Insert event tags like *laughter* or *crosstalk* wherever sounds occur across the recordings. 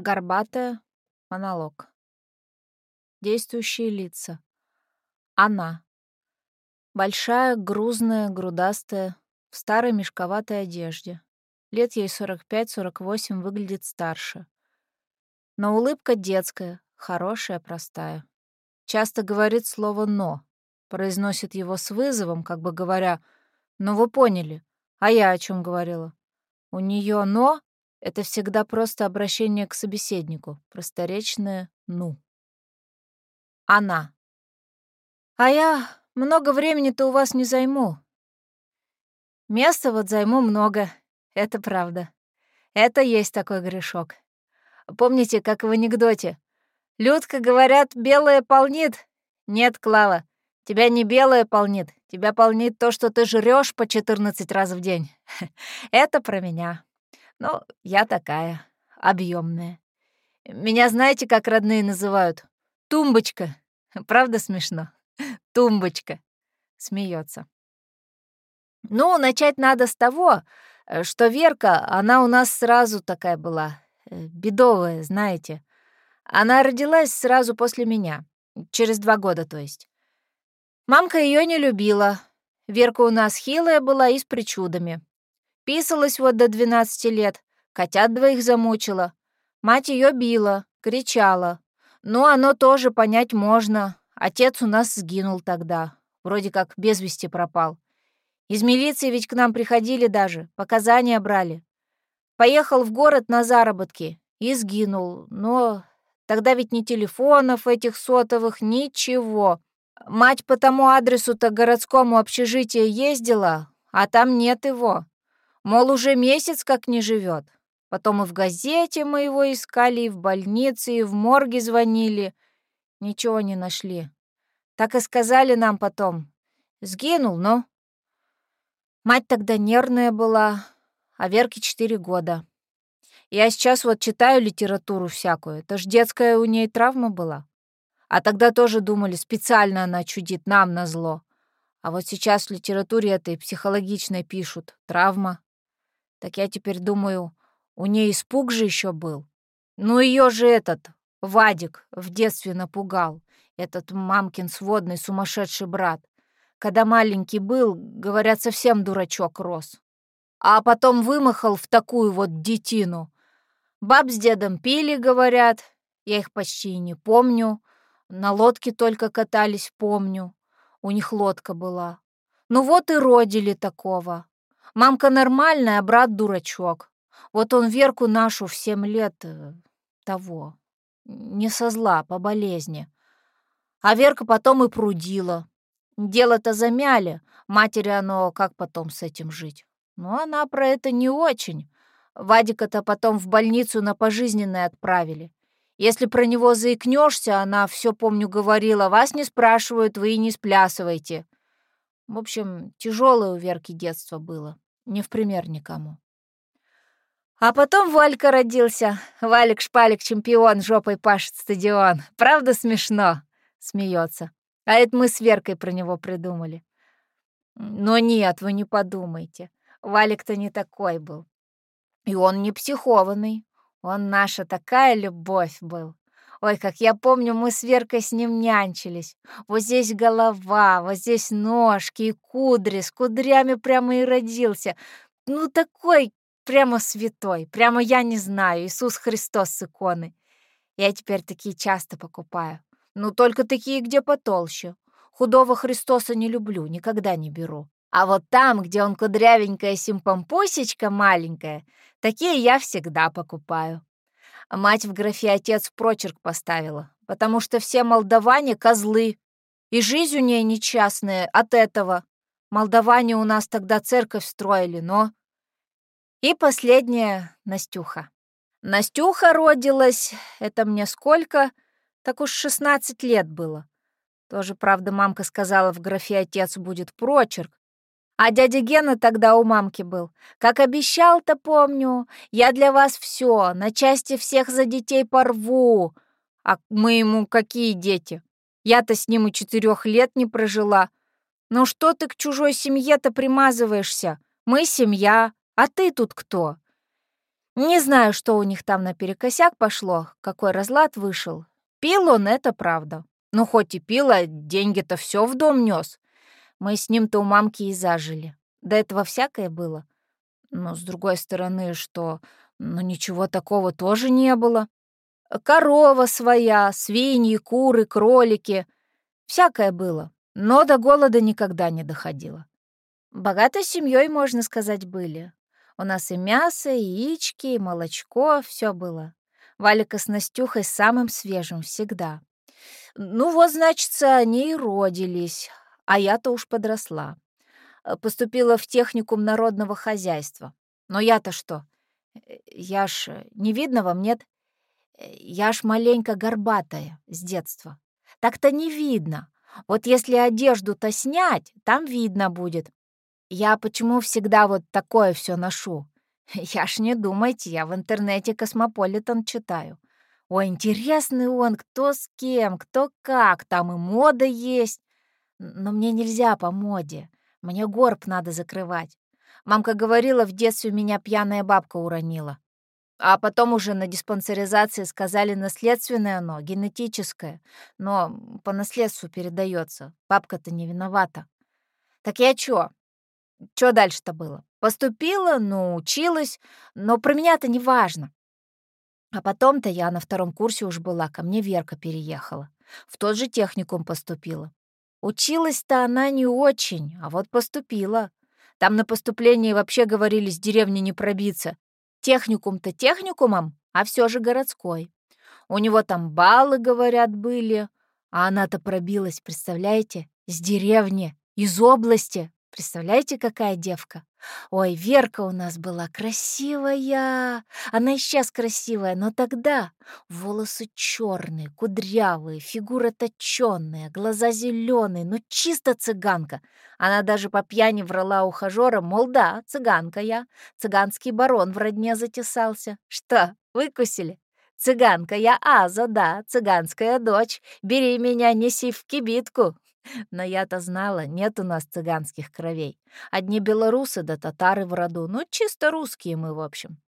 Горбатая. Монолог. Действующие лица. Она. Большая, грузная, грудастая, в старой мешковатой одежде. Лет ей 45-48, выглядит старше. Но улыбка детская, хорошая, простая. Часто говорит слово «но», произносит его с вызовом, как бы говоря «ну вы поняли, а я о чем говорила?» У нее «но» — это всегда просто обращение к собеседнику, просторечное «ну». Она. А я много времени-то у вас не займу. Места вот займу много, это правда. Это есть такой грешок. Помните, как в анекдоте? Людка, говорят, белая полнит. Нет, Клава, тебя не белая полнит. Тебя полнит то, что ты жрешь по 14 раз в день. *laughs* Это про меня. Ну, я такая, объемная. Меня знаете, как родные называют? Тумбочка. *laughs* Правда смешно? *laughs* Тумбочка. Смеется. Ну, начать надо с того, э, что Верка, она у нас сразу такая была, э, бедовая, знаете. Она родилась сразу после меня, через два года, то есть. Мамка ее не любила. Верка у нас хилая была и с причудами. Писалась вот до 12 лет, котят двоих замучила. Мать ее била, кричала. Ну, оно тоже понять можно. Отец у нас сгинул тогда. Вроде как без вести пропал. Из милиции ведь к нам приходили даже, показания брали. Поехал в город на заработки и сгинул. Но тогда ведь ни телефонов этих сотовых, ничего. Мать по тому адресу-то городскому общежитию ездила, а там нет его. Мол, уже месяц как не живет. Потом и в газете мы его искали, и в больнице, и в морге звонили. Ничего не нашли. Так и сказали нам потом. Сгинул, но Мать тогда нервная была, а Верке четыре года. Я сейчас вот читаю литературу всякую. Это ж детская у ней травма была. А тогда тоже думали, специально она чудит нам на зло. А вот сейчас в литературе этой психологичной пишут «травма». Так я теперь думаю, у нее испуг же еще был. Ну ее же этот, Вадик, в детстве напугал. Этот мамкин сводный сумасшедший брат. Когда маленький был, говорят, совсем дурачок рос. А потом вымахал в такую вот детину. Баб с дедом пили, говорят. Я их почти не помню. На лодке только катались, помню. У них лодка была. Ну вот и родили такого. Мамка нормальная, а брат дурачок. Вот он Верку нашу в семь лет э, того. Не со зла, по болезни. А Верка потом и прудила. Дело-то замяли. Матери оно как потом с этим жить? Но она про это не очень. Вадика-то потом в больницу на пожизненное отправили. Если про него заикнешься, она все помню говорила, вас не спрашивают, вы и не сплясывайте. В общем, тяжелое у Верки детство было, не в пример никому. А потом Валька родился. Валик-шпалик, чемпион, жопой пашет стадион. Правда смешно? Смеется. А это мы с Веркой про него придумали. Но нет, вы не подумайте. Валик-то не такой был. И он не психованный. Он наша такая любовь был. Ой, как я помню, мы с Веркой с ним нянчились. Вот здесь голова, вот здесь ножки и кудри. С кудрями прямо и родился. Ну, такой прямо святой. Прямо я не знаю, Иисус Христос с иконы. Я теперь такие часто покупаю. Ну, только такие, где потолще. Худого Христоса не люблю, никогда не беру. А вот там, где он кудрявенькая симпампусечка маленькая, такие я всегда покупаю. Мать в графе «отец» прочерк поставила, потому что все молдаване — козлы. И жизнь у ней нечастная от этого. Молдаване у нас тогда церковь строили, но... И последняя — Настюха. Настюха родилась, это мне сколько? Так уж 16 лет было. Тоже, правда, мамка сказала, в графе «отец» будет прочерк. А дядя Гена тогда у мамки был. Как обещал-то, помню. Я для вас все, на части всех за детей порву. А мы ему какие дети? Я-то с ним и четырех лет не прожила. Ну что ты к чужой семье-то примазываешься? Мы семья, а ты тут кто? Не знаю, что у них там наперекосяк пошло, какой разлад вышел. Пил он, это правда. Ну, хоть и пил, а деньги-то все в дом нес. Мы с ним-то у мамки и зажили. До этого всякое было. Но, с другой стороны, что... Ну, ничего такого тоже не было. Корова своя, свиньи, куры, кролики. Всякое было. Но до голода никогда не доходило. Богатой семьей, можно сказать, были. У нас и мясо, и яички, и молочко, все было. Валика с Настюхой самым свежим всегда. Ну вот, значит, они и родились, а я-то уж подросла. Э, поступила в техникум народного хозяйства. Но я-то что? Э, я ж э, не видно вам, нет? Я ж маленько горбатая с детства. Так-то не видно. Вот если одежду-то снять, там видно будет. Я почему всегда вот такое все ношу? *laughs* Я ж не думайте, я в интернете «Космополитен» читаю. Ой, интересный он, кто с кем, кто как, там и мода есть. Но мне нельзя по моде, мне горб надо закрывать. Мамка говорила, в детстве меня пьяная бабка уронила. А потом уже на диспансеризации сказали наследственное оно, генетическое, но по наследству передается. Бабка-то не виновата. Так я чё? Чё дальше-то было? Поступила, ну, училась, но про меня-то не важно. А потом-то я на втором курсе уж была, ко мне Верка переехала. В тот же техникум поступила. Училась-то она не очень, а вот поступила. Там на поступлении вообще говорили, с деревни не пробиться. Техникум-то техникумом, а все же городской. У него там баллы, говорят, были. А она-то пробилась, представляете? С деревни, из области. Представляете, какая девка? Ой, Верка у нас была красивая. Она и сейчас красивая, но тогда волосы черные, кудрявые, фигура точенная, глаза зеленые, ну чисто цыганка. Она даже по пьяни врала ухажера, мол, да, цыганка я. Цыганский барон в родне затесался. Что, выкусили? Цыганка я Аза, да, цыганская дочь. Бери меня, неси в кибитку. Но я-то знала, нет у нас цыганских кровей. Одни белорусы да татары в роду, ну, чисто русские мы, в общем.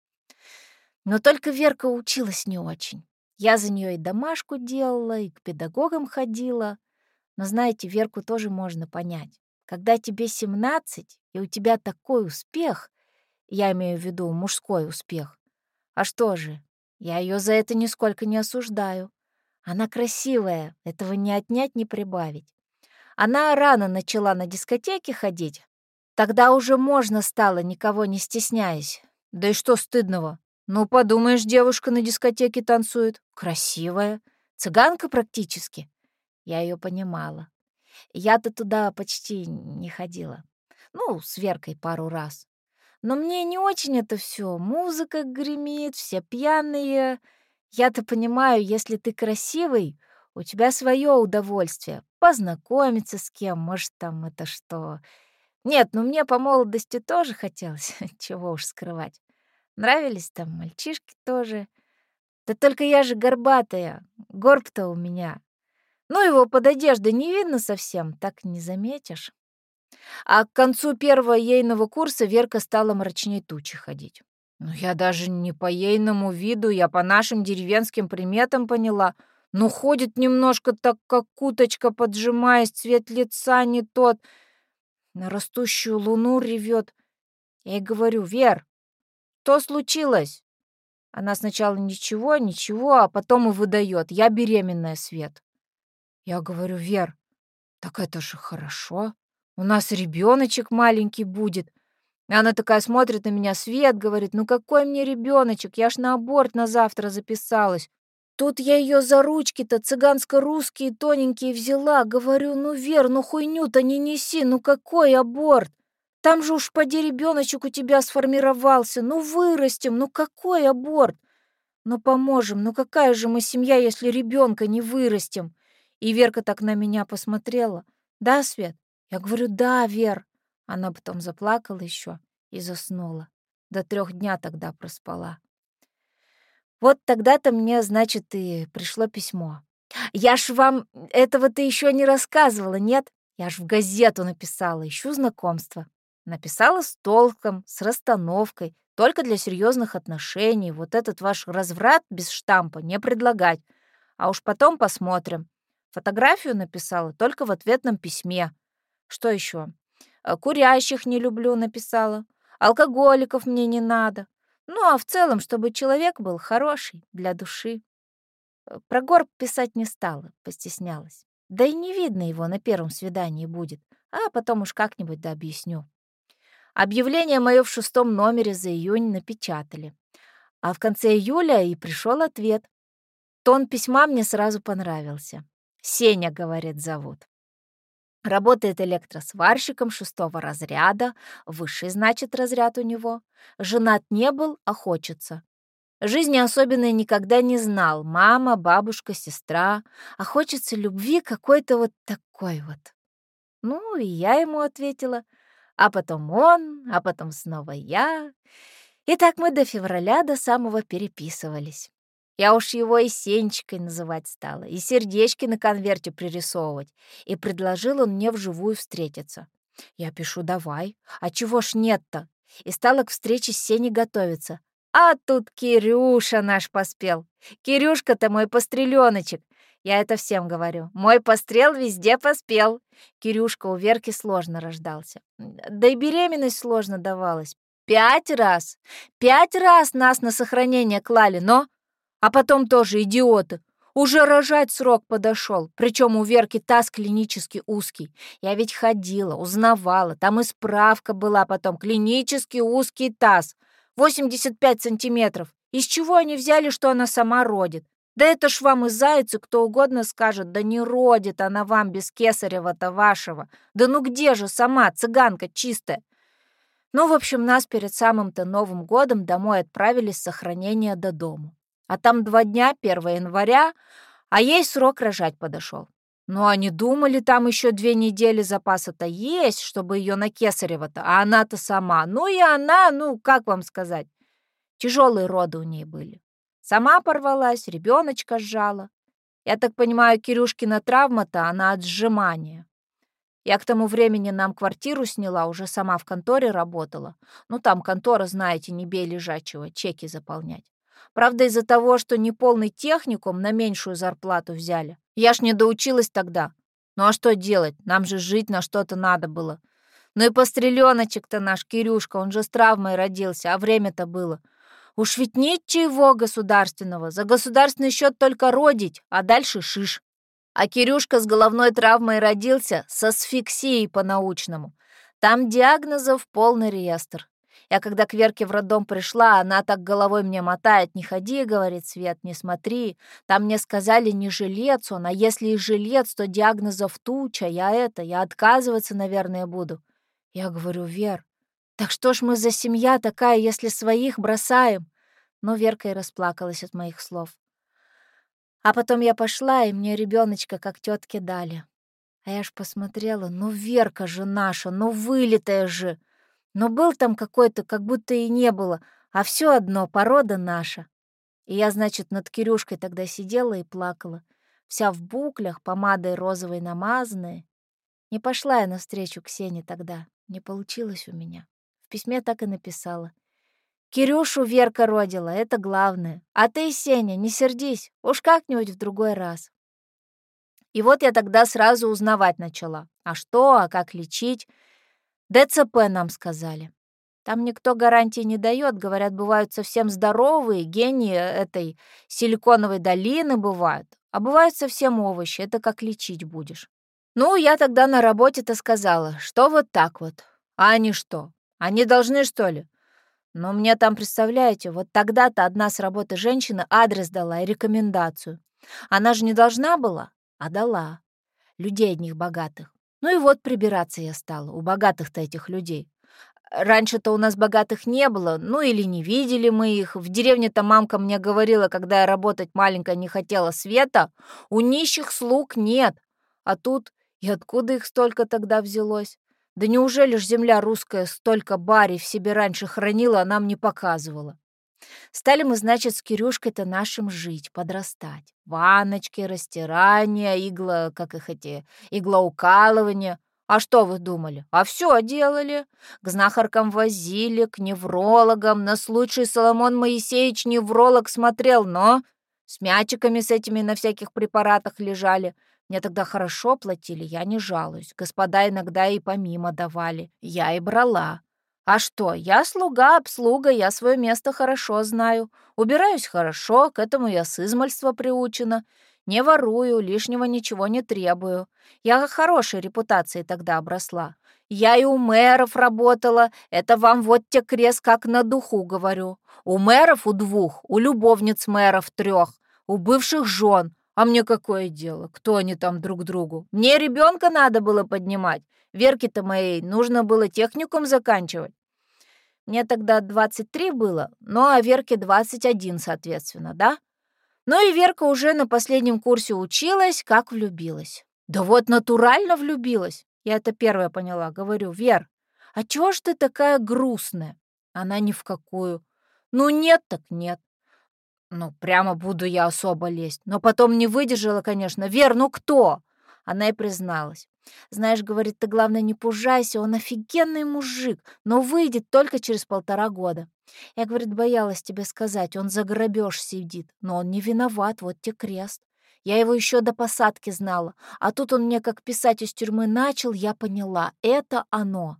Но только Верка училась не очень. Я за нее и домашку делала, и к педагогам ходила. Но знаете, Верку тоже можно понять. Когда тебе 17, и у тебя такой успех, я имею в виду мужской успех, а что же, я ее за это нисколько не осуждаю. Она красивая, этого не отнять, не прибавить. Она рано начала на дискотеке ходить. Тогда уже можно стало, никого не стесняясь. Да и что стыдного? Ну, подумаешь, девушка на дискотеке танцует. Красивая. Цыганка практически. Я ее понимала. Я-то туда почти не ходила. Ну, с Веркой пару раз. Но мне не очень это все. Музыка гремит, все пьяные. Я-то понимаю, если ты красивый, у тебя свое удовольствие. Познакомиться с кем, может, там это что. Нет, ну мне по молодости тоже хотелось, *laughs* чего уж скрывать. Нравились там мальчишки тоже. Да только я же горбатая, горб-то у меня. Ну, его под одеждой не видно совсем, так не заметишь. А к концу первого ейного курса Верка стала мрачней тучи ходить. Ну, я даже не по ейному виду, я по нашим деревенским приметам поняла — но ходит немножко так, как куточка, поджимаясь, цвет лица не тот. На растущую луну ревет. Я ей говорю, Вер, что случилось? Она сначала ничего, ничего, а потом и выдает. Я беременная, Свет. Я говорю, Вер, так это же хорошо. У нас ребеночек маленький будет. И она такая смотрит на меня, Свет, говорит, ну какой мне ребеночек? Я ж на аборт на завтра записалась. Тут я ее за ручки-то цыганско-русские тоненькие взяла. Говорю, ну, Вер, ну хуйню-то не неси, ну какой аборт? Там же уж поди ребеночек у тебя сформировался. Ну вырастем, ну какой аборт? Ну поможем, ну какая же мы семья, если ребенка не вырастем? И Верка так на меня посмотрела. Да, Свет? Я говорю, да, Вер. Она потом заплакала еще и заснула. До трех дня тогда проспала. Вот тогда-то мне, значит, и пришло письмо. Я ж вам этого-то еще не рассказывала, нет? Я ж в газету написала, ищу знакомства. Написала с толком, с расстановкой, только для серьезных отношений. Вот этот ваш разврат без штампа не предлагать. А уж потом посмотрим. Фотографию написала только в ответном письме. Что еще? Курящих не люблю, написала. Алкоголиков мне не надо. Ну, а в целом, чтобы человек был хороший для души. Э, про горб писать не стала, постеснялась. Да и не видно его на первом свидании будет, а потом уж как-нибудь да объясню. Объявление мое в шестом номере за июнь напечатали. А в конце июля и пришел ответ. Тон письма мне сразу понравился. Сеня, говорит, зовут. Работает электросварщиком шестого разряда, высший, значит, разряд у него. Женат не был, а хочется. Жизни особенной никогда не знал. Мама, бабушка, сестра. А хочется любви какой-то вот такой вот. Ну, и я ему ответила. А потом он, а потом снова я. И так мы до февраля до самого переписывались. Я уж его и Сенечкой называть стала, и сердечки на конверте пририсовывать. И предложил он мне вживую встретиться. Я пишу «давай». А чего ж нет-то? И стала к встрече с Сеней готовиться. А тут Кирюша наш поспел. Кирюшка-то мой постреленочек. Я это всем говорю. Мой пострел везде поспел. Кирюшка у Верки сложно рождался. Да и беременность сложно давалась. Пять раз. Пять раз нас на сохранение клали, но а потом тоже идиоты. Уже рожать срок подошел, причем у Верки таз клинически узкий. Я ведь ходила, узнавала, там и справка была потом. Клинически узкий таз, 85 сантиметров. Из чего они взяли, что она сама родит? Да это ж вам и зайцы кто угодно скажет, да не родит она вам без кесарева-то вашего. Да ну где же сама, цыганка чистая? Ну, в общем, нас перед самым-то Новым годом домой отправили с сохранения до дому а там два дня, 1 января, а ей срок рожать подошел. Ну, они думали, там еще две недели запаса-то есть, чтобы ее на Кесарева-то, а она-то сама. Ну и она, ну, как вам сказать, тяжелые роды у ней были. Сама порвалась, ребеночка сжала. Я так понимаю, Кирюшкина травма-то, она от сжимания. Я к тому времени нам квартиру сняла, уже сама в конторе работала. Ну, там контора, знаете, не бей лежачего, чеки заполнять. Правда, из-за того, что неполный техникум на меньшую зарплату взяли. Я ж не доучилась тогда. Ну а что делать? Нам же жить на что-то надо было. Ну и постреленочек-то наш, Кирюшка, он же с травмой родился, а время-то было. Уж ведь ничего государственного. За государственный счет только родить, а дальше шиш. А Кирюшка с головной травмой родился со асфиксией по-научному. Там диагнозов полный реестр. Я когда к Верке в роддом пришла, она так головой мне мотает. «Не ходи, — говорит Свет, — не смотри. Там мне сказали, не жилец он, а если и жилец, то диагнозов туча. Я это, я отказываться, наверное, буду». Я говорю, Вер, так что ж мы за семья такая, если своих бросаем? Но Верка и расплакалась от моих слов. А потом я пошла, и мне ребеночка как тетке дали. А я ж посмотрела, ну Верка же наша, ну вылитая же. Но был там какой-то, как будто и не было, а все одно порода наша. И я, значит, над Кирюшкой тогда сидела и плакала, вся в буклях, помадой розовой намазанная. Не пошла я навстречу Ксении тогда, не получилось у меня. В письме так и написала. «Кирюшу Верка родила, это главное. А ты, Сеня, не сердись, уж как-нибудь в другой раз». И вот я тогда сразу узнавать начала. А что, а как лечить? ДЦП нам сказали. Там никто гарантии не дает, говорят, бывают совсем здоровые, гении этой силиконовой долины бывают, а бывают совсем овощи, это как лечить будешь. Ну, я тогда на работе-то сказала, что вот так вот. А они что? Они должны, что ли? Но мне там, представляете, вот тогда-то одна с работы женщина адрес дала и рекомендацию. Она же не должна была, а дала. Людей одних богатых. Ну и вот прибираться я стала, у богатых-то этих людей. Раньше-то у нас богатых не было, ну или не видели мы их. В деревне-то мамка мне говорила, когда я работать маленькая не хотела света, у нищих слуг нет. А тут и откуда их столько тогда взялось? Да неужели ж земля русская столько барей в себе раньше хранила, а нам не показывала? Стали мы, значит, с Кирюшкой-то нашим жить, подрастать. Ванночки, растирания, игла, как их эти, иглоукалывания. А что вы думали? А все делали. К знахаркам возили, к неврологам. Нас лучший Соломон Моисеевич невролог смотрел, но с мячиками с этими на всяких препаратах лежали. Мне тогда хорошо платили, я не жалуюсь. Господа иногда и помимо давали. Я и брала. А что, я слуга, обслуга, я свое место хорошо знаю. Убираюсь хорошо, к этому я с измальства приучена. Не ворую, лишнего ничего не требую. Я хорошей репутацией тогда обросла. Я и у мэров работала. Это вам вот те крест как на духу говорю. У мэров у двух, у любовниц мэров трех, у бывших жен. А мне какое дело? Кто они там друг другу? Мне ребенка надо было поднимать. Верке-то моей нужно было техникум заканчивать. Мне тогда 23 было, ну а Верке 21, соответственно, да? Ну и Верка уже на последнем курсе училась, как влюбилась. Да вот натурально влюбилась. Я это первая поняла. Говорю, Вер, а чего ж ты такая грустная? Она ни в какую. Ну нет так нет. Ну, прямо буду я особо лезть. Но потом не выдержала, конечно. Вер, ну кто? Она и призналась. Знаешь, говорит, ты, главное, не пужайся, он офигенный мужик, но выйдет только через полтора года. Я, говорит, боялась тебе сказать, он за грабеж сидит, но он не виноват, вот те крест. Я его еще до посадки знала, а тут он мне как писать из тюрьмы начал, я поняла, это оно.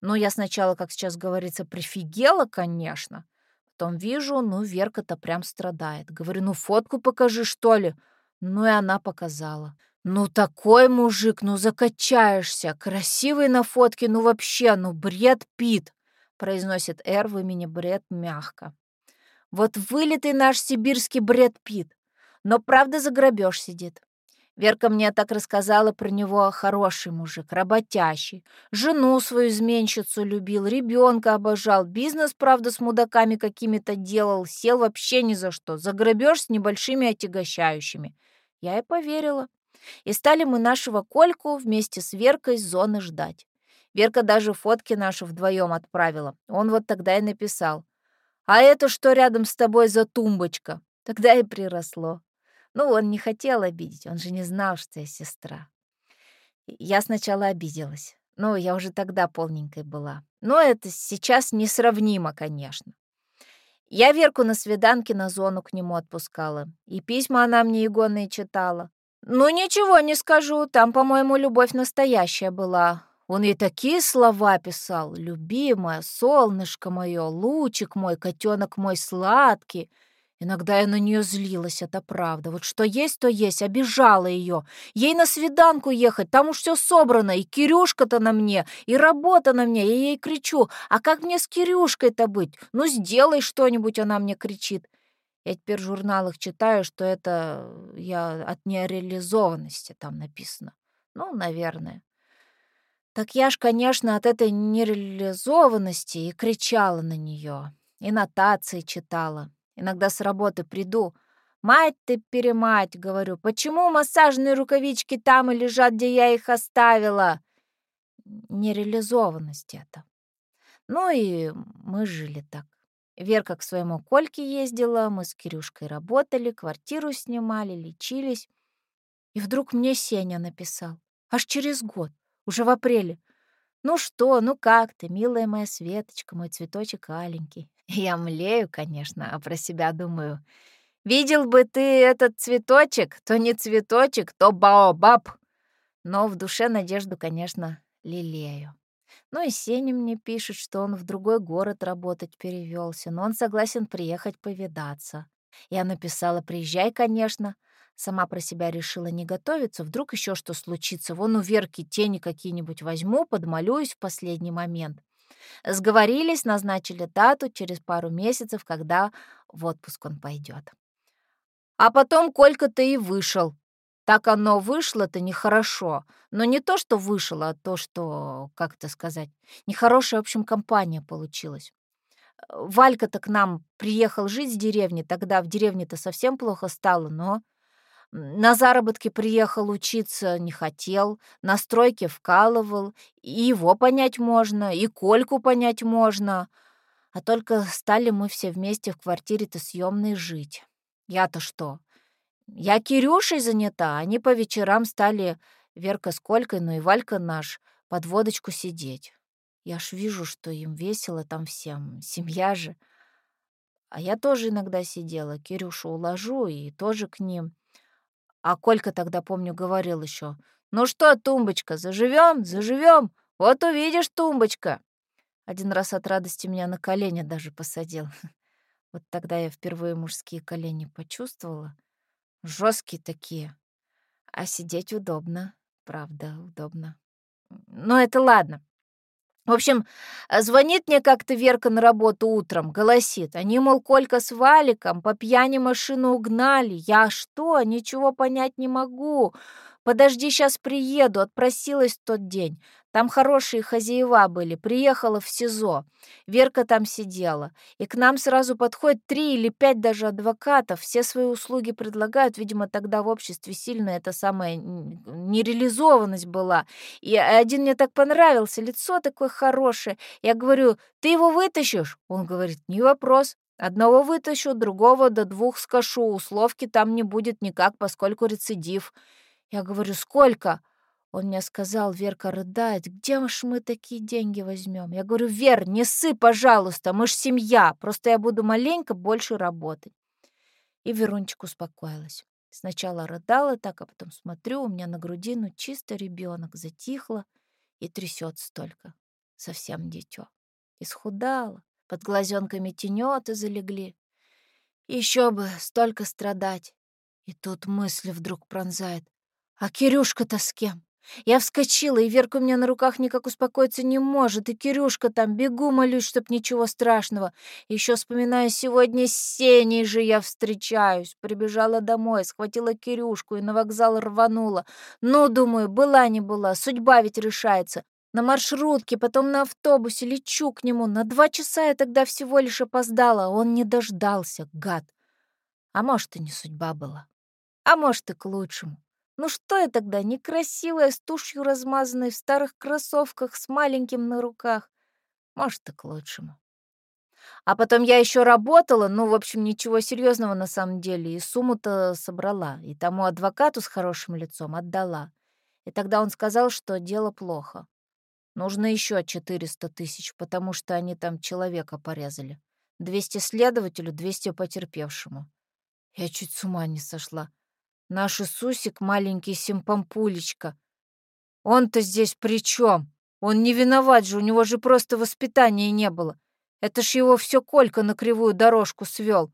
Но я сначала, как сейчас говорится, прифигела, конечно. Потом вижу, ну, Верка-то прям страдает. Говорю, ну, фотку покажи, что ли. Ну, и она показала. Ну, такой мужик, ну, закачаешься. Красивый на фотке, ну, вообще, ну, бред Пит произносит Эр в имени Бред мягко. Вот вылитый наш сибирский Бред Пит, но правда за грабеж сидит. Верка мне так рассказала про него хороший мужик, работящий. Жену свою изменщицу любил, ребенка обожал, бизнес, правда, с мудаками какими-то делал, сел вообще ни за что, за грабеж с небольшими отягощающими. Я и поверила. И стали мы нашего Кольку вместе с Веркой с зоны ждать. Верка даже фотки наши вдвоем отправила. Он вот тогда и написал. «А это что рядом с тобой за тумбочка?» Тогда и приросло. Ну, он не хотел обидеть, он же не знал, что я сестра. Я сначала обиделась. Ну, я уже тогда полненькой была. Но это сейчас несравнимо, конечно. Я Верку на свиданке на зону к нему отпускала. И письма она мне игонные читала. Ну, ничего не скажу, там, по-моему, любовь настоящая была. Он ей такие слова писал. «Любимая, солнышко мое, лучик мой, котенок мой сладкий». Иногда я на нее злилась, это правда. Вот что есть, то есть, обижала ее. Ей на свиданку ехать, там уж все собрано, и Кирюшка-то на мне, и работа на мне. Я ей кричу, а как мне с Кирюшкой-то быть? Ну, сделай что-нибудь, она мне кричит. Я теперь в журналах читаю, что это я от нереализованности там написано. Ну, наверное. Так я ж, конечно, от этой нереализованности и кричала на нее, и нотации читала. Иногда с работы приду. «Мать ты, перемать!» — говорю. «Почему массажные рукавички там и лежат, где я их оставила?» Нереализованность это. Ну и мы жили так. Верка к своему Кольке ездила, мы с Кирюшкой работали, квартиру снимали, лечились. И вдруг мне Сеня написал. Аж через год уже в апреле. «Ну что, ну как ты, милая моя Светочка, мой цветочек аленький?» Я млею, конечно, а про себя думаю. «Видел бы ты этот цветочек, то не цветочек, то баобаб!» Но в душе надежду, конечно, лелею. Ну и Сеня мне пишет, что он в другой город работать перевелся, но он согласен приехать повидаться. Я написала «Приезжай, конечно», Сама про себя решила не готовиться, вдруг еще что случится. Вон у Верки тени какие-нибудь возьму, подмалююсь в последний момент. Сговорились, назначили дату через пару месяцев, когда в отпуск он пойдет. А потом Колька-то и вышел. Так оно вышло-то нехорошо. Но не то, что вышло, а то, что, как это сказать, нехорошая, в общем, компания получилась. Валька-то к нам приехал жить с деревни, тогда в деревне-то совсем плохо стало, но на заработки приехал учиться, не хотел, на стройке вкалывал, и его понять можно, и Кольку понять можно. А только стали мы все вместе в квартире-то съемной жить. Я-то что? Я Кирюшей занята, они по вечерам стали, Верка с Колькой, ну и Валька наш, под водочку сидеть. Я ж вижу, что им весело там всем, семья же. А я тоже иногда сидела, Кирюшу уложу и тоже к ним. А Колька тогда, помню, говорил еще, «Ну что, тумбочка, заживем, заживем, вот увидишь, тумбочка!» Один раз от радости меня на колени даже посадил. *laughs* Вот тогда я впервые мужские колени почувствовала. Жесткие такие. А сидеть удобно, правда, удобно. Но это ладно. В общем, э, звонит мне как-то Верка на работу утром, голосит. Они, мол, Колька с Валиком по пьяни машину угнали. Я что, ничего понять не могу. Подожди, сейчас приеду, отпросилась в тот день. Там хорошие хозяева были, приехала в СИЗО. Верка там сидела. И к нам сразу подходит три или пять даже адвокатов. Все свои услуги предлагают. Видимо, тогда в обществе сильно эта самая нереализованность была. И один мне так понравился, лицо такое хорошее. Я говорю, ты его вытащишь? Он говорит, не вопрос. Одного вытащу, другого до двух скошу. Условки там не будет никак, поскольку рецидив. Я говорю, сколько? Он мне сказал, Верка рыдает, где ж мы такие деньги возьмем? Я говорю, Вер, не ссы, пожалуйста, мы ж семья, просто я буду маленько больше работать. И Верунчик успокоилась. Сначала рыдала так, а потом смотрю, у меня на груди, ну, чисто ребенок, затихла и трясется только. Совсем дитё. Исхудала, под глазенками тенёты залегли. Еще бы столько страдать. И тут мысль вдруг пронзает. А Кирюшка-то с кем? Я вскочила, и Верка у меня на руках никак успокоиться не может, и Кирюшка там, бегу, молюсь, чтоб ничего страшного. Еще вспоминаю, сегодня с Сеней же я встречаюсь. Прибежала домой, схватила Кирюшку и на вокзал рванула. Ну, думаю, была не была, судьба ведь решается. На маршрутке, потом на автобусе лечу к нему. На два часа я тогда всего лишь опоздала, он не дождался, гад. А может, и не судьба была. А может, и к лучшему. Ну что я тогда, некрасивая, с тушью размазанной, в старых кроссовках, с маленьким на руках? Может, и к лучшему. А потом я еще работала, ну, в общем, ничего серьезного на самом деле, и сумму-то собрала, и тому адвокату с хорошим лицом отдала. И тогда он сказал, что дело плохо. Нужно еще 400 тысяч, потому что они там человека порезали. 200 следователю, 200 потерпевшему. Я чуть с ума не сошла. Наш Иисусик маленький симпампулечка. Он-то здесь при чем? Он не виноват же, у него же просто воспитания не было. Это ж его все Колька на кривую дорожку свел.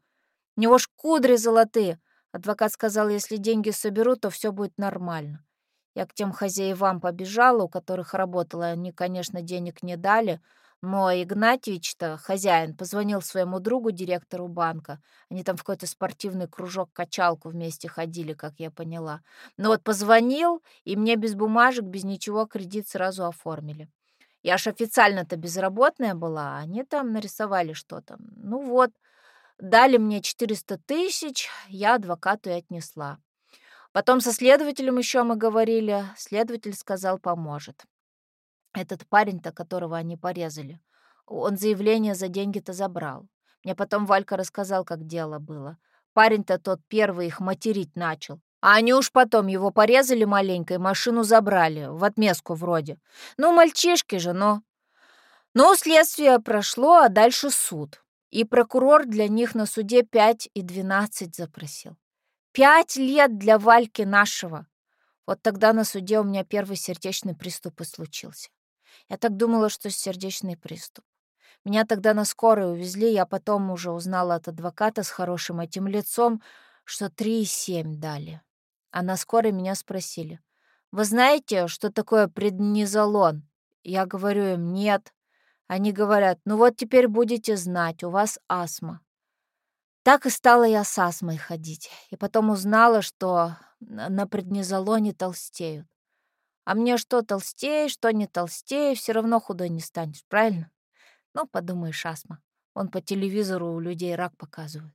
У него ж кудри золотые. Адвокат сказал, если деньги соберу, то все будет нормально. Я к тем хозяевам побежала, у которых работала. Они, конечно, денег не дали, но Игнатьевич-то, хозяин, позвонил своему другу, директору банка. Они там в какой-то спортивный кружок-качалку вместе ходили, как я поняла. Но вот позвонил, и мне без бумажек, без ничего кредит сразу оформили. Я ж официально-то безработная была, а они там нарисовали что-то. Ну вот, дали мне 400 тысяч, я адвокату и отнесла. Потом со следователем еще мы говорили, следователь сказал, поможет. Этот парень-то, которого они порезали, он заявление за деньги-то забрал. Мне потом Валька рассказал, как дело было. Парень-то тот первый их материть начал. А они уж потом его порезали маленько и машину забрали, в отместку вроде. Ну, мальчишки же, но... Ну, следствие прошло, а дальше суд. И прокурор для них на суде 5 и 12 запросил. Пять лет для Вальки нашего. Вот тогда на суде у меня первый сердечный приступ и случился. Я так думала, что сердечный приступ. Меня тогда на скорой увезли, я потом уже узнала от адвоката с хорошим этим лицом, что три и семь дали. А на скорой меня спросили, «Вы знаете, что такое преднизолон?» Я говорю им, «Нет». Они говорят, «Ну вот теперь будете знать, у вас астма». Так и стала я с астмой ходить. И потом узнала, что на преднизолоне толстеют. А мне что толстее, что не толстее, все равно худой не станешь, правильно? Ну, подумаешь, астма. Он по телевизору у людей рак показывает.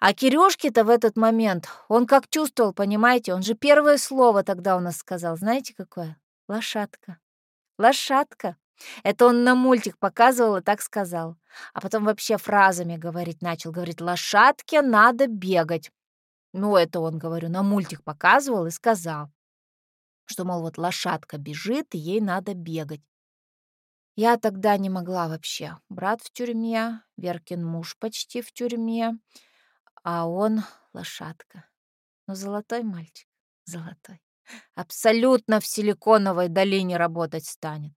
А Кирюшке-то в этот момент, он как чувствовал, понимаете, он же первое слово тогда у нас сказал. Знаете какое? Лошадка. Лошадка. Это он на мультик показывал и так сказал. А потом вообще фразами говорить начал. Говорит, лошадке надо бегать. Ну, это он, говорю, на мультик показывал и сказал. Что, мол, вот лошадка бежит, и ей надо бегать. Я тогда не могла вообще. Брат в тюрьме, Веркин муж почти в тюрьме, а он — лошадка. Но золотой мальчик, золотой. Абсолютно в Силиконовой долине работать станет.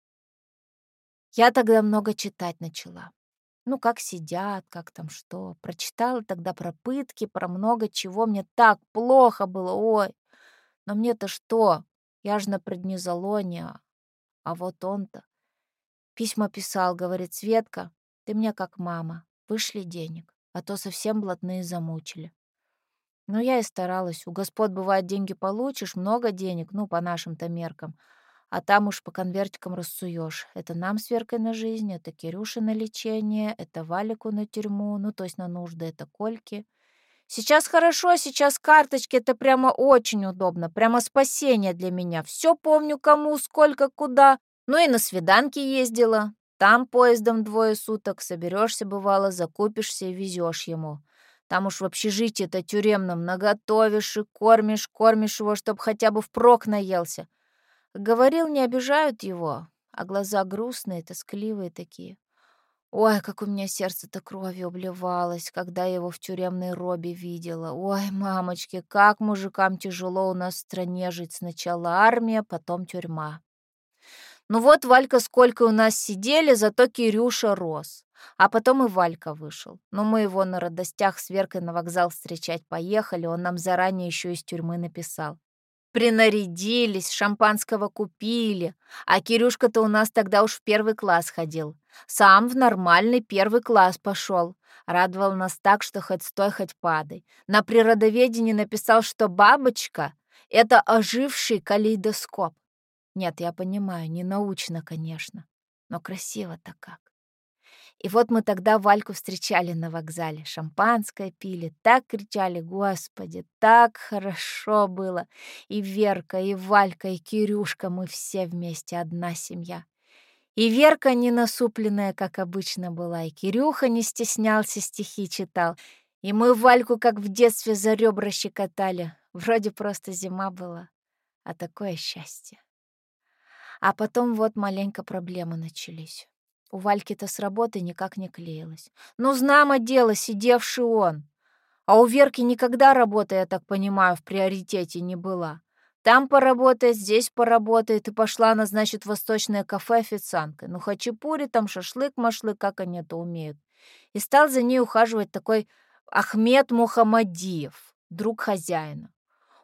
Я тогда много читать начала. Ну, как сидят, как там что. Прочитала тогда про пытки, про много чего. Мне так плохо было, ой. Но мне-то что? Я же на преднизолоне, а вот он-то. Письма писал, говорит, Светка, ты мне как мама, вышли денег, а то совсем блатные замучили. Но я и старалась. У господ бывает деньги получишь, много денег, ну, по нашим-то меркам. А там уж по конвертикам рассуешь. Это нам с Веркой на жизнь, это Кирюше на лечение, это Валику на тюрьму, ну, то есть на нужды, это Кольки. Сейчас хорошо, сейчас карточки, это прямо очень удобно, прямо спасение для меня. Все помню, кому, сколько, куда. Ну и на свиданки ездила. Там поездом двое суток соберешься, бывало, закупишься и везешь ему. Там уж в общежитии-то тюремном наготовишь и кормишь, кормишь его, чтоб хотя бы впрок наелся. Говорил, не обижают его, а глаза грустные, тоскливые такие. Ой, как у меня сердце-то кровью обливалось, когда я его в тюремной робе видела. Ой, мамочки, как мужикам тяжело у нас в стране жить. Сначала армия, потом тюрьма. Ну вот Валька сколько у нас сидели, зато Кирюша рос. А потом и Валька вышел. Но мы его на радостях с Веркой на вокзал встречать поехали, он нам заранее еще из тюрьмы написал. Принарядились, шампанского купили. А Кирюшка-то у нас тогда уж в первый класс ходил. Сам в нормальный первый класс пошел. Радовал нас так, что хоть стой, хоть падай. На природоведении написал, что бабочка — это оживший калейдоскоп. Нет, я понимаю, не научно, конечно, но красиво-то как. И вот мы тогда Вальку встречали на вокзале, шампанское пили, так кричали, господи, так хорошо было. И Верка, и Валька, и Кирюшка, мы все вместе, одна семья. И Верка не насупленная, как обычно была, и Кирюха не стеснялся, стихи читал. И мы Вальку, как в детстве, за ребра щекотали. Вроде просто зима была, а такое счастье. А потом вот маленько проблемы начались. У Вальки-то с работы никак не клеилось. Ну, знамо дело, сидевший он. А у Верки никогда работа, я так понимаю, в приоритете не была. Там поработает, здесь поработает, и пошла она, значит, в восточное кафе официанткой. Ну, хачапури, там шашлык-машлык, как они это умеют. И стал за ней ухаживать такой Ахмед Мухаммадиев, друг хозяина.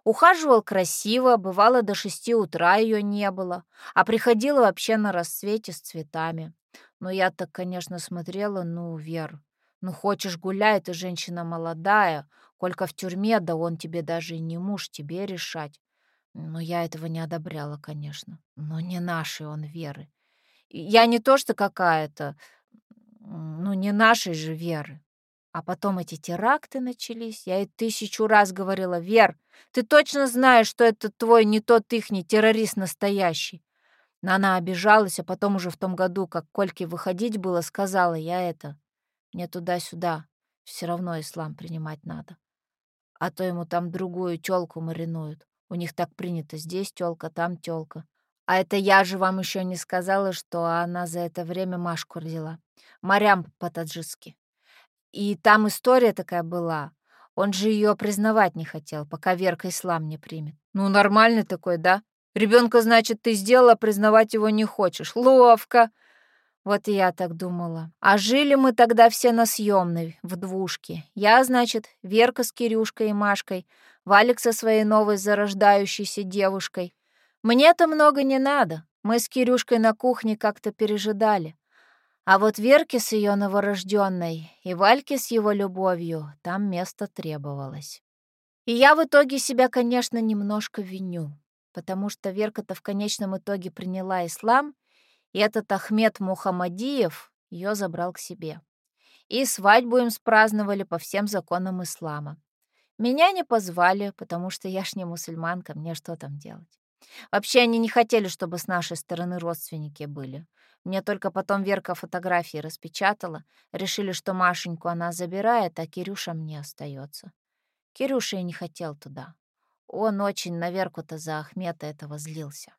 Ухаживал красиво, бывало до шести утра ее не было, а приходила вообще на рассвете с цветами. Но я так, конечно, смотрела, ну, Вер, ну, хочешь гуляй, ты женщина молодая, Колька в тюрьме, да он тебе даже и не муж, тебе решать. Но я этого не одобряла, конечно. Но не нашей он веры. Я не то, что какая-то, ну, не нашей же веры. А потом эти теракты начались. Я ей тысячу раз говорила, Вер, ты точно знаешь, что это твой не тот ихний террорист настоящий. Но она обижалась, а потом уже в том году, как Кольке выходить было, сказала я это. Мне туда-сюда все равно ислам принимать надо. А то ему там другую тёлку маринуют. У них так принято, здесь тёлка, там тёлка. А это я же вам еще не сказала, что она за это время Машку родила. Марям по-таджикски. И там история такая была. Он же ее признавать не хотел, пока Верка ислам не примет. Ну, нормальный такой, да? Ребенка, значит, ты сделала, признавать его не хочешь. Ловко. Вот и я так думала. А жили мы тогда все на съемной, в двушке. Я, значит, Верка с Кирюшкой и Машкой, Валик со своей новой зарождающейся девушкой. Мне-то много не надо. Мы с Кирюшкой на кухне как-то пережидали. А вот Верке с ее новорожденной и Вальке с его любовью там место требовалось. И я в итоге себя, конечно, немножко виню, потому что Верка-то в конечном итоге приняла ислам, и этот Ахмед Мухаммадиев ее забрал к себе. И свадьбу им спраздновали по всем законам ислама. Меня не позвали, потому что я ж не мусульманка, мне что там делать? Вообще они не хотели, чтобы с нашей стороны родственники были. Мне только потом Верка фотографии распечатала. Решили, что Машеньку она забирает, а Кирюша мне остается. Кирюша и не хотел туда. Он очень на Верку-то за Ахмета этого злился.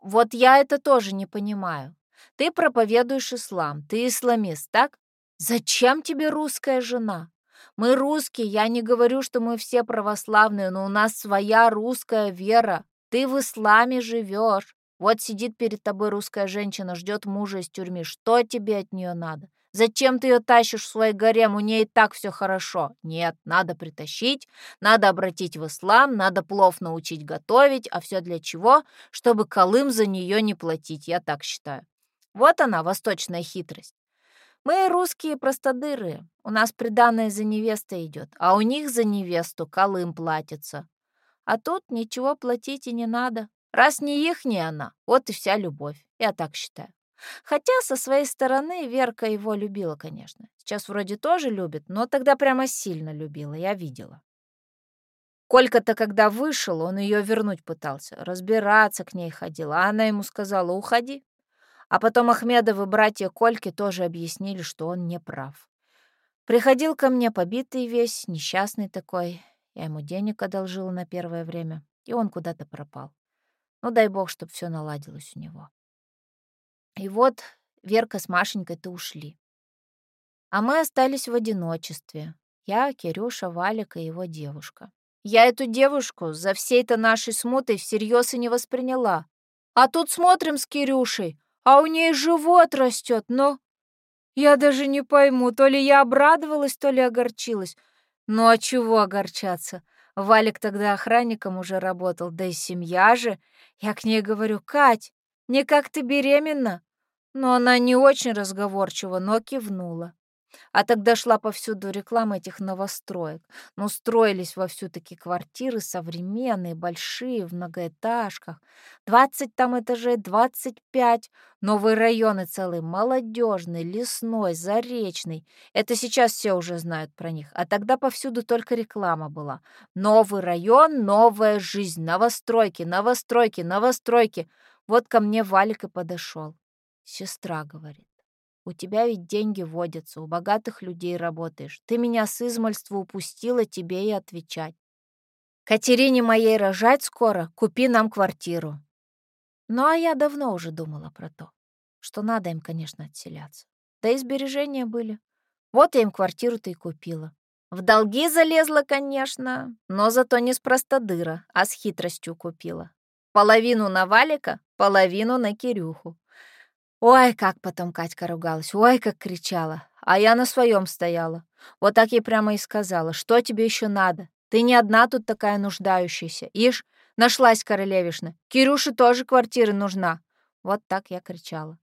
Вот я это тоже не понимаю. Ты проповедуешь ислам, ты исламист, так? Зачем тебе русская жена? Мы русские, я не говорю, что мы все православные, но у нас своя русская вера. Ты в исламе живешь. Вот сидит перед тобой русская женщина, ждет мужа из тюрьмы. Что тебе от нее надо? Зачем ты ее тащишь в свой гарем? У нее и так все хорошо. Нет, надо притащить, надо обратить в ислам, надо плов научить готовить. А все для чего? Чтобы Колым за нее не платить, я так считаю. Вот она, восточная хитрость. Мы русские простодыры. У нас приданное за невестой идет, а у них за невесту колым платится. А тут ничего платить и не надо. Раз не их, не она. Вот и вся любовь. Я так считаю. Хотя со своей стороны Верка его любила, конечно. Сейчас вроде тоже любит, но тогда прямо сильно любила, я видела. Колька-то, когда вышел, он ее вернуть пытался, разбираться к ней ходил, а она ему сказала «Уходи, а потом Ахмедовы братья Кольки тоже объяснили, что он не прав. Приходил ко мне побитый весь, несчастный такой. Я ему денег одолжила на первое время, и он куда-то пропал. Ну, дай бог, чтобы все наладилось у него. И вот Верка с Машенькой-то ушли. А мы остались в одиночестве. Я, Кирюша, Валик и его девушка. Я эту девушку за всей-то нашей смутой всерьез и не восприняла. А тут смотрим с Кирюшей, а у ней живот растет, но... Я даже не пойму, то ли я обрадовалась, то ли огорчилась. Ну а чего огорчаться? Валик тогда охранником уже работал, да и семья же. Я к ней говорю, Кать, не как ты беременна? Но она не очень разговорчива, но кивнула. А тогда шла повсюду реклама этих новостроек. Ну, строились во всю такие квартиры современные, большие, в многоэтажках. Двадцать там этажей, двадцать пять. Новые районы целые, молодежный, лесной, заречный. Это сейчас все уже знают про них. А тогда повсюду только реклама была. Новый район, новая жизнь, новостройки, новостройки, новостройки. Вот ко мне Валик и подошел. Сестра говорит. У тебя ведь деньги водятся, у богатых людей работаешь. Ты меня с измальства упустила, тебе и отвечать. Катерине моей рожать скоро, купи нам квартиру. Ну, а я давно уже думала про то, что надо им, конечно, отселяться. Да и сбережения были. Вот я им квартиру-то и купила. В долги залезла, конечно, но зато не с простодыра, а с хитростью купила. Половину на Валика, половину на Кирюху. Ой, как потом Катька ругалась, ой, как кричала. А я на своем стояла. Вот так ей прямо и сказала, что тебе еще надо? Ты не одна тут такая нуждающаяся. Ишь, нашлась королевишна. Кирюше тоже квартира нужна. Вот так я кричала.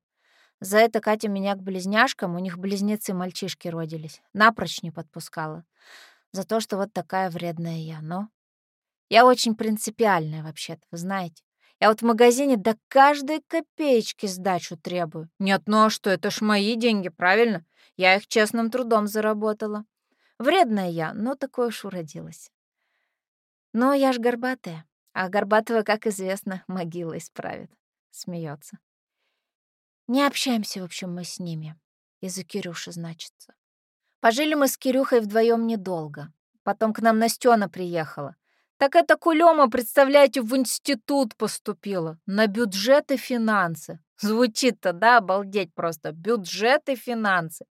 За это Катя меня к близняшкам, у них близнецы-мальчишки родились, напрочь не подпускала. За то, что вот такая вредная я, но... Я очень принципиальная вообще-то, знаете. Я вот в магазине до каждой копеечки сдачу требую. Нет, ну а что, это ж мои деньги, правильно? Я их честным трудом заработала. Вредная я, но такое уж уродилась. Но я ж горбатая, а горбатого, как известно, могила исправит. Смеется. Не общаемся, в общем, мы с ними. Из-за Кирюши, значится. Пожили мы с Кирюхой вдвоем недолго. Потом к нам Настёна приехала. Так эта кулема, представляете, в институт поступила. На бюджет и финансы. Звучит-то, да, обалдеть просто. Бюджет и финансы.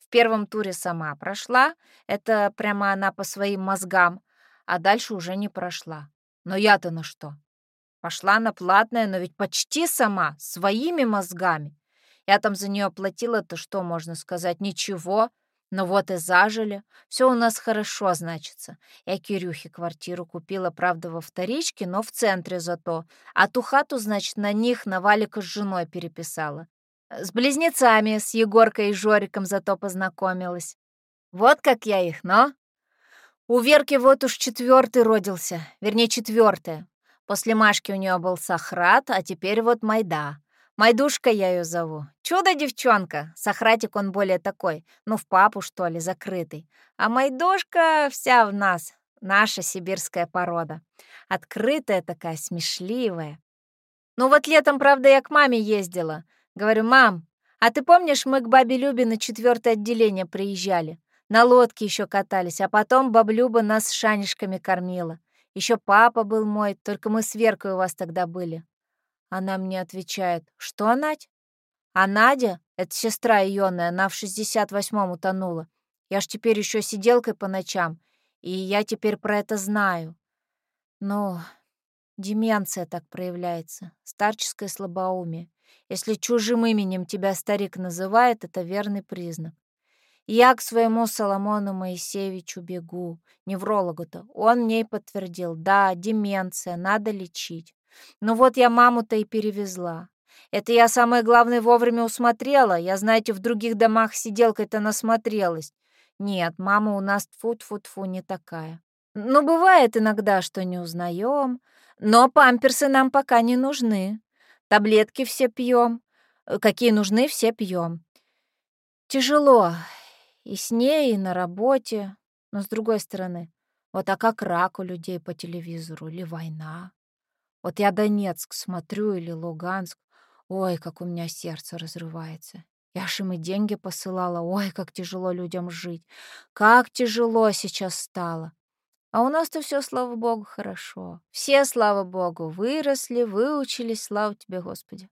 В первом туре сама прошла. Это прямо она по своим мозгам. А дальше уже не прошла. Но я-то на что? Пошла на платное, но ведь почти сама, своими мозгами. Я там за нее платила-то что, можно сказать, ничего. Ну вот и зажили. Все у нас хорошо, значится. Я Кирюхе квартиру купила, правда, во вторичке, но в центре зато. А ту хату, значит, на них на Валика с женой переписала. С близнецами, с Егоркой и Жориком зато познакомилась. Вот как я их, но... У Верки вот уж четвертый родился, вернее, четвертая. После Машки у нее был Сахрат, а теперь вот Майда. Майдушка я ее зову. Чудо-девчонка. Сахратик он более такой, ну, в папу, что ли, закрытый. А Майдушка вся в нас. Наша сибирская порода. Открытая такая, смешливая. Ну вот летом, правда, я к маме ездила. Говорю, мам, а ты помнишь, мы к бабе Любе на четвертое отделение приезжали? На лодке еще катались, а потом баблюба нас шанишками кормила. Еще папа был мой, только мы с Веркой у вас тогда были. Она мне отвечает, что Надь? А Надя, это сестра Ионная, она в 68-м утонула. Я ж теперь еще сиделкой по ночам, и я теперь про это знаю. Ну, деменция так проявляется, старческое слабоумие. Если чужим именем тебя старик называет, это верный признак. Я к своему Соломону Моисеевичу бегу, неврологу-то. Он мне и подтвердил, да, деменция, надо лечить. Ну вот я маму-то и перевезла. Это я самое главное вовремя усмотрела. Я, знаете, в других домах сиделкой-то насмотрелась. Нет, мама у нас тфу-тфу-тфу не такая. Ну, бывает иногда, что не узнаем, но памперсы нам пока не нужны. Таблетки все пьем. Какие нужны, все пьем. Тяжело. И с ней, и на работе. Но с другой стороны, вот а как рак у людей по телевизору или война? Вот я Донецк смотрю или Луганск. Ой, как у меня сердце разрывается. Я ж им и деньги посылала. Ой, как тяжело людям жить. Как тяжело сейчас стало. А у нас-то все, слава богу, хорошо. Все, слава богу, выросли, выучились, слава тебе, Господи.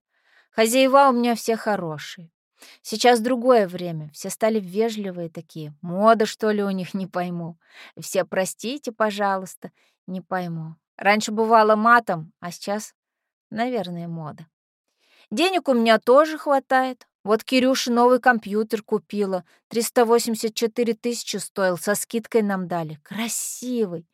Хозяева у меня все хорошие. Сейчас другое время, все стали вежливые такие. Мода, что ли, у них, не пойму. Все простите, пожалуйста, не пойму. Раньше бывало матом, а сейчас, наверное, мода. Денег у меня тоже хватает. Вот Кирюша новый компьютер купила. 384 тысячи стоил, со скидкой нам дали. Красивый.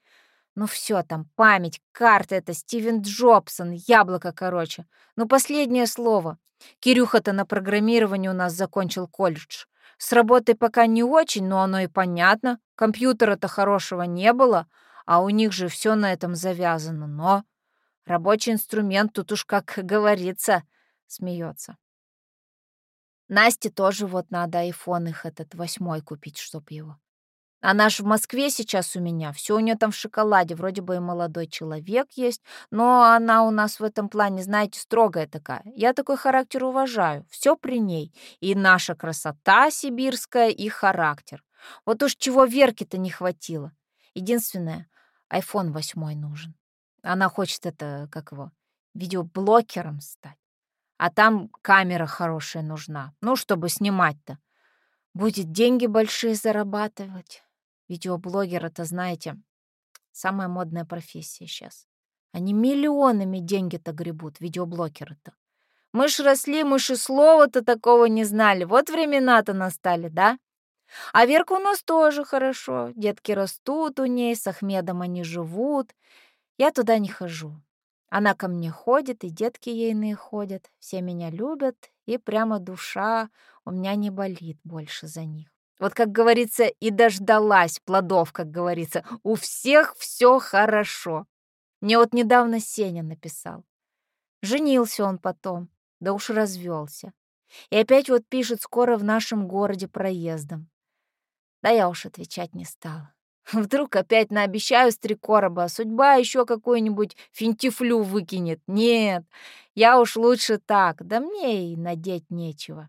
Ну все там, память, карта это, Стивен Джобсон, яблоко, короче. Ну последнее слово. Кирюха-то на программировании у нас закончил колледж. С работой пока не очень, но оно и понятно. Компьютера-то хорошего не было, а у них же все на этом завязано. Но рабочий инструмент тут уж, как говорится, смеется. Насте тоже вот надо айфон их этот восьмой купить, чтоб его. Она ж в Москве сейчас у меня, все у нее там в шоколаде, вроде бы и молодой человек есть, но она у нас в этом плане, знаете, строгая такая. Я такой характер уважаю, все при ней. И наша красота сибирская, и характер. Вот уж чего Верке-то не хватило. Единственное, iPhone 8 нужен. Она хочет это, как его, видеоблокером стать. А там камера хорошая нужна, ну, чтобы снимать-то. Будет деньги большие зарабатывать. Видеоблогер — это, знаете, самая модная профессия сейчас. Они миллионами деньги-то гребут, видеоблогеры-то. Мы ж росли, мы ж и слова-то такого не знали. Вот времена-то настали, да? А Верка у нас тоже хорошо. Детки растут у ней, с Ахмедом они живут. Я туда не хожу. Она ко мне ходит, и детки ейные ходят. Все меня любят, и прямо душа у меня не болит больше за них. Вот, как говорится, и дождалась плодов, как говорится. У всех все хорошо. Мне вот недавно Сеня написал. Женился он потом, да уж развелся. И опять вот пишет скоро в нашем городе проездом. Да я уж отвечать не стала. *laughs* Вдруг опять наобещаю с три короба, а судьба еще какую-нибудь финтифлю выкинет. Нет, я уж лучше так, да мне и надеть нечего.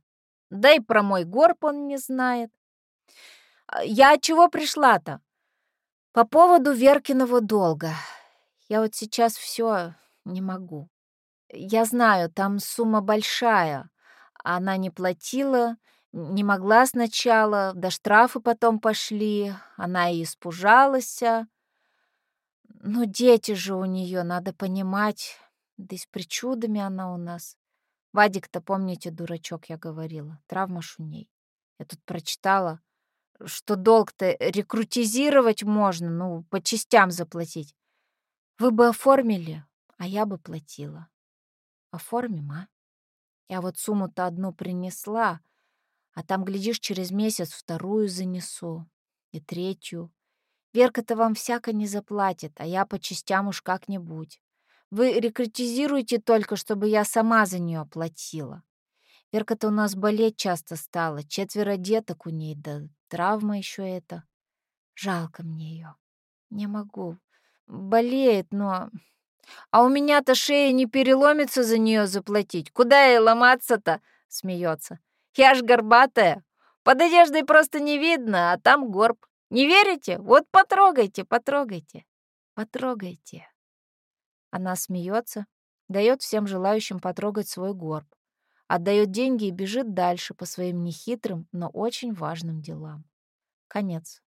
Да и про мой горб он не знает. А, я чего пришла-то? По поводу Веркиного долга. Я вот сейчас все не могу. Я знаю, там сумма большая. Она не платила, не могла сначала, да штрафы потом пошли. Она и испужалась. Ну, дети же у нее, надо понимать. Да и с причудами она у нас. Вадик-то, помните, дурачок, я говорила. Травма шуней. Я тут прочитала что долг-то рекрутизировать можно, ну, по частям заплатить. Вы бы оформили, а я бы платила. Оформим, а? Я вот сумму-то одну принесла, а там, глядишь, через месяц вторую занесу и третью. Верка-то вам всяко не заплатит, а я по частям уж как-нибудь. Вы рекрутизируйте только, чтобы я сама за нее платила. Верка-то у нас болеть часто стала, четверо деток у ней, да Травма еще это. Жалко мне ее. Не могу. Болеет, но... А у меня-то шея не переломится за нее заплатить. Куда ей ломаться-то? Смеется. Я ж горбатая. Под одеждой просто не видно, а там горб. Не верите? Вот потрогайте, потрогайте. Потрогайте. Она смеется, дает всем желающим потрогать свой горб, отдает деньги и бежит дальше по своим нехитрым, но очень важным делам. Конец.